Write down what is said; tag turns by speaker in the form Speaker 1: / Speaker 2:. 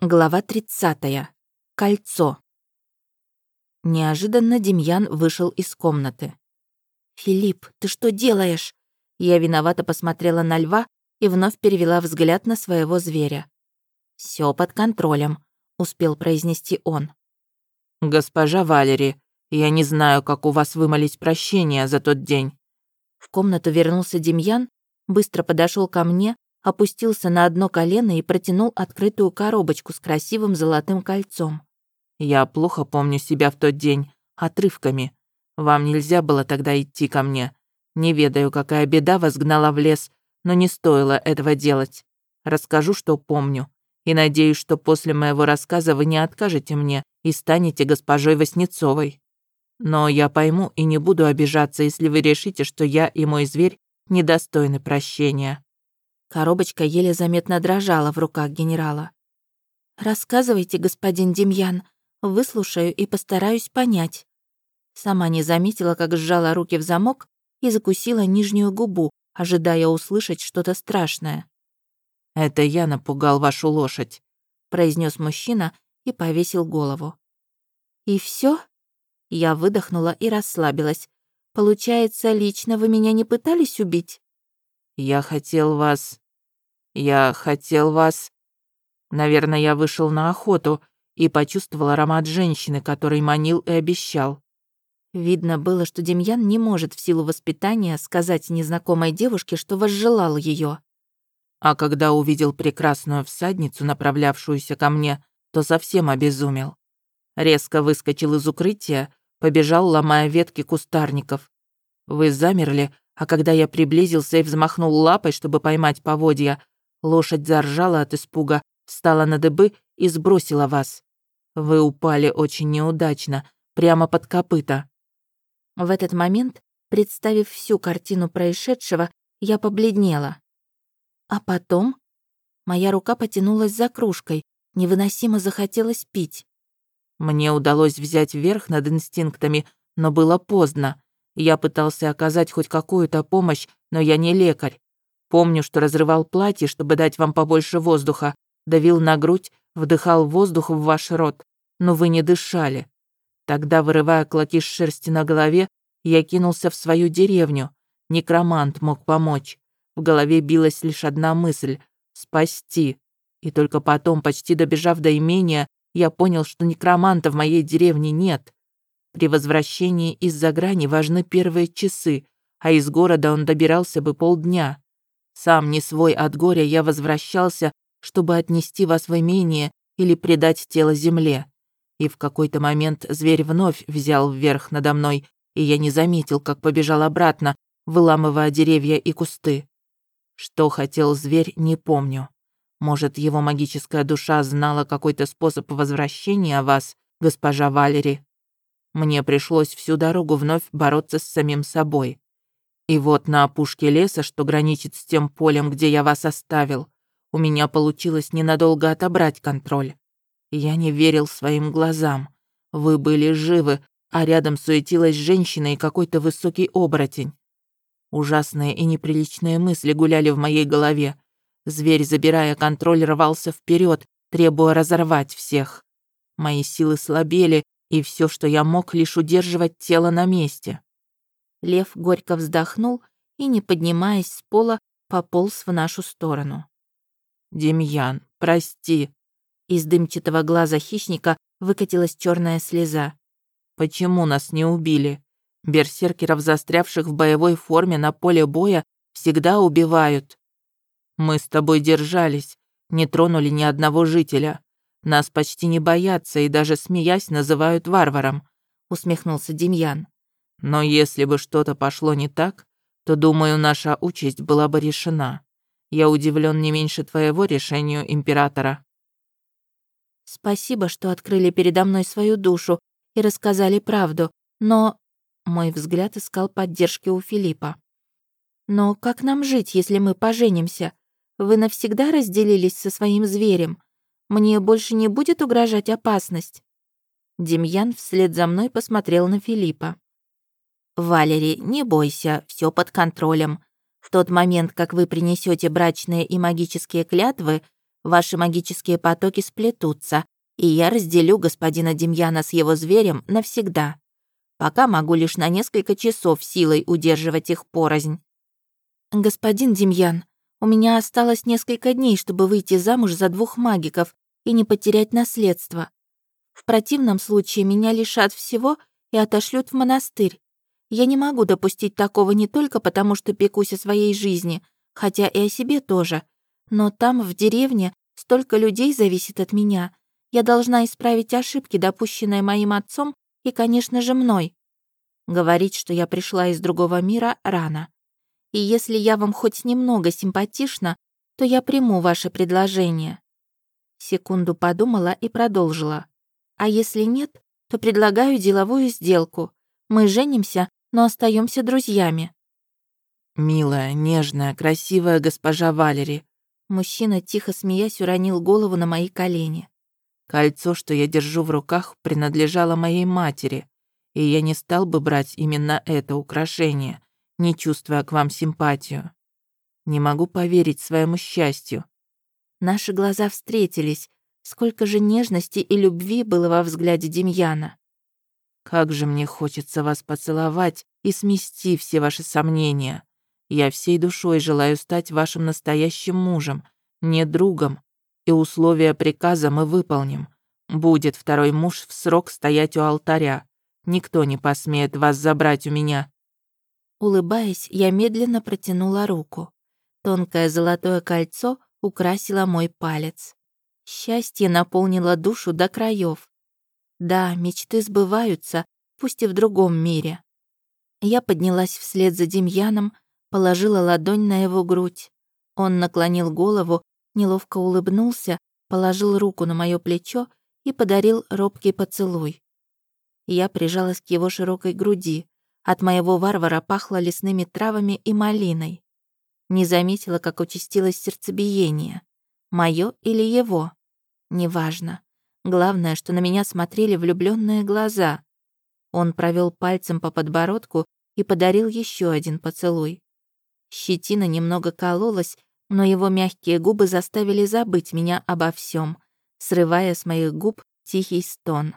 Speaker 1: Глава 30. Кольцо. Неожиданно Демьян вышел из комнаты. «Филипп, ты что делаешь?» Я виновато посмотрела на льва и вновь перевела взгляд на своего зверя. Все под контролем», — успел произнести он.
Speaker 2: «Госпожа Валери, я не знаю, как у вас вымолить прощение за тот день».
Speaker 1: В комнату вернулся Демьян, быстро подошел ко мне опустился на одно колено и протянул открытую коробочку с красивым золотым кольцом.
Speaker 2: «Я плохо помню себя в тот день, отрывками. Вам нельзя было тогда идти ко мне. Не ведаю, какая беда вас гнала в лес, но не стоило этого делать. Расскажу, что помню, и надеюсь, что после моего рассказа вы не откажете мне и станете госпожой Васнецовой. Но я пойму и не буду обижаться, если вы решите, что я и мой зверь недостойны прощения.
Speaker 1: Коробочка еле заметно дрожала в руках генерала. «Рассказывайте, господин Демьян, выслушаю и постараюсь понять». Сама не заметила, как сжала руки в замок и закусила нижнюю губу, ожидая услышать что-то страшное.
Speaker 2: «Это я напугал вашу лошадь», —
Speaker 1: произнес мужчина и повесил голову. «И все? Я выдохнула и расслабилась. «Получается, лично вы меня не пытались убить?»
Speaker 2: «Я хотел вас... Я хотел вас...» Наверное, я вышел на охоту и почувствовал аромат женщины, который манил и обещал.
Speaker 1: Видно было, что Демьян не может в силу воспитания сказать незнакомой девушке, что возжелал ее.
Speaker 2: А когда увидел прекрасную всадницу, направлявшуюся ко мне, то совсем обезумел. Резко выскочил из укрытия, побежал, ломая ветки кустарников. Вы замерли, а когда я приблизился и взмахнул лапой, чтобы поймать поводья, лошадь заржала от испуга, встала на дыбы и сбросила вас. Вы упали очень неудачно, прямо под копыта.
Speaker 1: В этот момент, представив всю картину происшедшего, я побледнела. А потом моя рука потянулась за кружкой, невыносимо захотелось пить.
Speaker 2: Мне удалось взять верх над инстинктами, но было поздно. Я пытался оказать хоть какую-то помощь, но я не лекарь. Помню, что разрывал платье, чтобы дать вам побольше воздуха, давил на грудь, вдыхал воздух в ваш рот, но вы не дышали. Тогда, вырывая клоки шерсти на голове, я кинулся в свою деревню. Некромант мог помочь. В голове билась лишь одна мысль — спасти. И только потом, почти добежав до имения, я понял, что некроманта в моей деревне нет. При возвращении из-за грани важны первые часы, а из города он добирался бы полдня. Сам не свой от горя я возвращался, чтобы отнести вас в имение или предать тело земле. И в какой-то момент зверь вновь взял вверх надо мной, и я не заметил, как побежал обратно, выламывая деревья и кусты. Что хотел зверь, не помню. Может, его магическая душа знала какой-то способ возвращения вас, госпожа Валери? Мне пришлось всю дорогу вновь бороться с самим собой. И вот на опушке леса, что граничит с тем полем, где я вас оставил, у меня получилось ненадолго отобрать контроль. Я не верил своим глазам. Вы были живы, а рядом суетилась женщина и какой-то высокий оборотень. Ужасные и неприличные мысли гуляли в моей голове. Зверь, забирая контроль, рвался вперед, требуя разорвать всех. Мои силы слабели, и все, что я мог, лишь удерживать тело на месте.
Speaker 1: Лев горько вздохнул и, не поднимаясь с пола, пополз в нашу сторону.
Speaker 2: «Демьян, прости!»
Speaker 1: Из дымчатого глаза хищника выкатилась черная слеза.
Speaker 2: «Почему нас не убили? Берсеркеров, застрявших в боевой форме на поле боя, всегда убивают. Мы с тобой держались, не тронули ни одного жителя. Нас почти не боятся и даже смеясь называют варваром», — усмехнулся Демьян. «Но если бы что-то пошло не так, то, думаю, наша участь была бы решена. Я удивлен не меньше твоего решению, императора».
Speaker 1: «Спасибо, что открыли передо мной свою душу и рассказали правду, но...» Мой взгляд искал поддержки у Филиппа. «Но как нам жить, если мы поженимся? Вы навсегда разделились со своим зверем. Мне больше не будет угрожать опасность?» Демьян вслед за мной посмотрел на Филиппа. «Валери, не бойся, все под контролем. В тот момент, как вы принесете брачные и магические клятвы, Ваши магические потоки сплетутся, и я разделю господина Демьяна с его зверем навсегда. Пока могу лишь на несколько часов силой удерживать их порознь. Господин Демьян, у меня осталось несколько дней, чтобы выйти замуж за двух магиков и не потерять наследство. В противном случае меня лишат всего и отошлют в монастырь. Я не могу допустить такого не только потому, что пекусь о своей жизни, хотя и о себе тоже, но там, в деревне, столько людей зависит от меня. Я должна исправить ошибки, допущенные моим отцом и, конечно же, мной. Говорить, что я пришла из другого мира, рано. И если я вам хоть немного симпатична, то я приму ваше предложение». Секунду подумала и продолжила. «А если нет, то предлагаю деловую сделку. Мы женимся, но остаемся друзьями».
Speaker 2: «Милая, нежная, красивая госпожа Валери».
Speaker 1: Мужчина, тихо смеясь, уронил голову на мои колени.
Speaker 2: «Кольцо, что я держу в руках, принадлежало моей матери, и я не стал бы брать именно это украшение, не чувствуя к вам симпатию. Не могу поверить своему счастью».
Speaker 1: Наши глаза встретились. Сколько же нежности и любви было во взгляде Демьяна.
Speaker 2: «Как же мне хочется вас поцеловать и смести все ваши сомнения. Я всей душой желаю стать вашим настоящим мужем, не другом, и условия приказа мы выполним. Будет второй муж в срок стоять у алтаря. Никто не посмеет вас забрать у меня».
Speaker 1: Улыбаясь, я медленно протянула руку. Тонкое золотое кольцо украсило мой палец. Счастье наполнило душу до краев. Да, мечты сбываются, пусть и в другом мире. Я поднялась вслед за Демьяном, положила ладонь на его грудь. Он наклонил голову, неловко улыбнулся, положил руку на мое плечо и подарил робкий поцелуй. Я прижалась к его широкой груди. От моего варвара пахло лесными травами и малиной. Не заметила, как участилось сердцебиение. Моё или его? Неважно. Главное, что на меня смотрели влюбленные глаза. Он провел пальцем по подбородку и подарил еще один поцелуй. Щетина немного кололась, но его мягкие губы заставили забыть меня обо всем, срывая с моих губ тихий стон.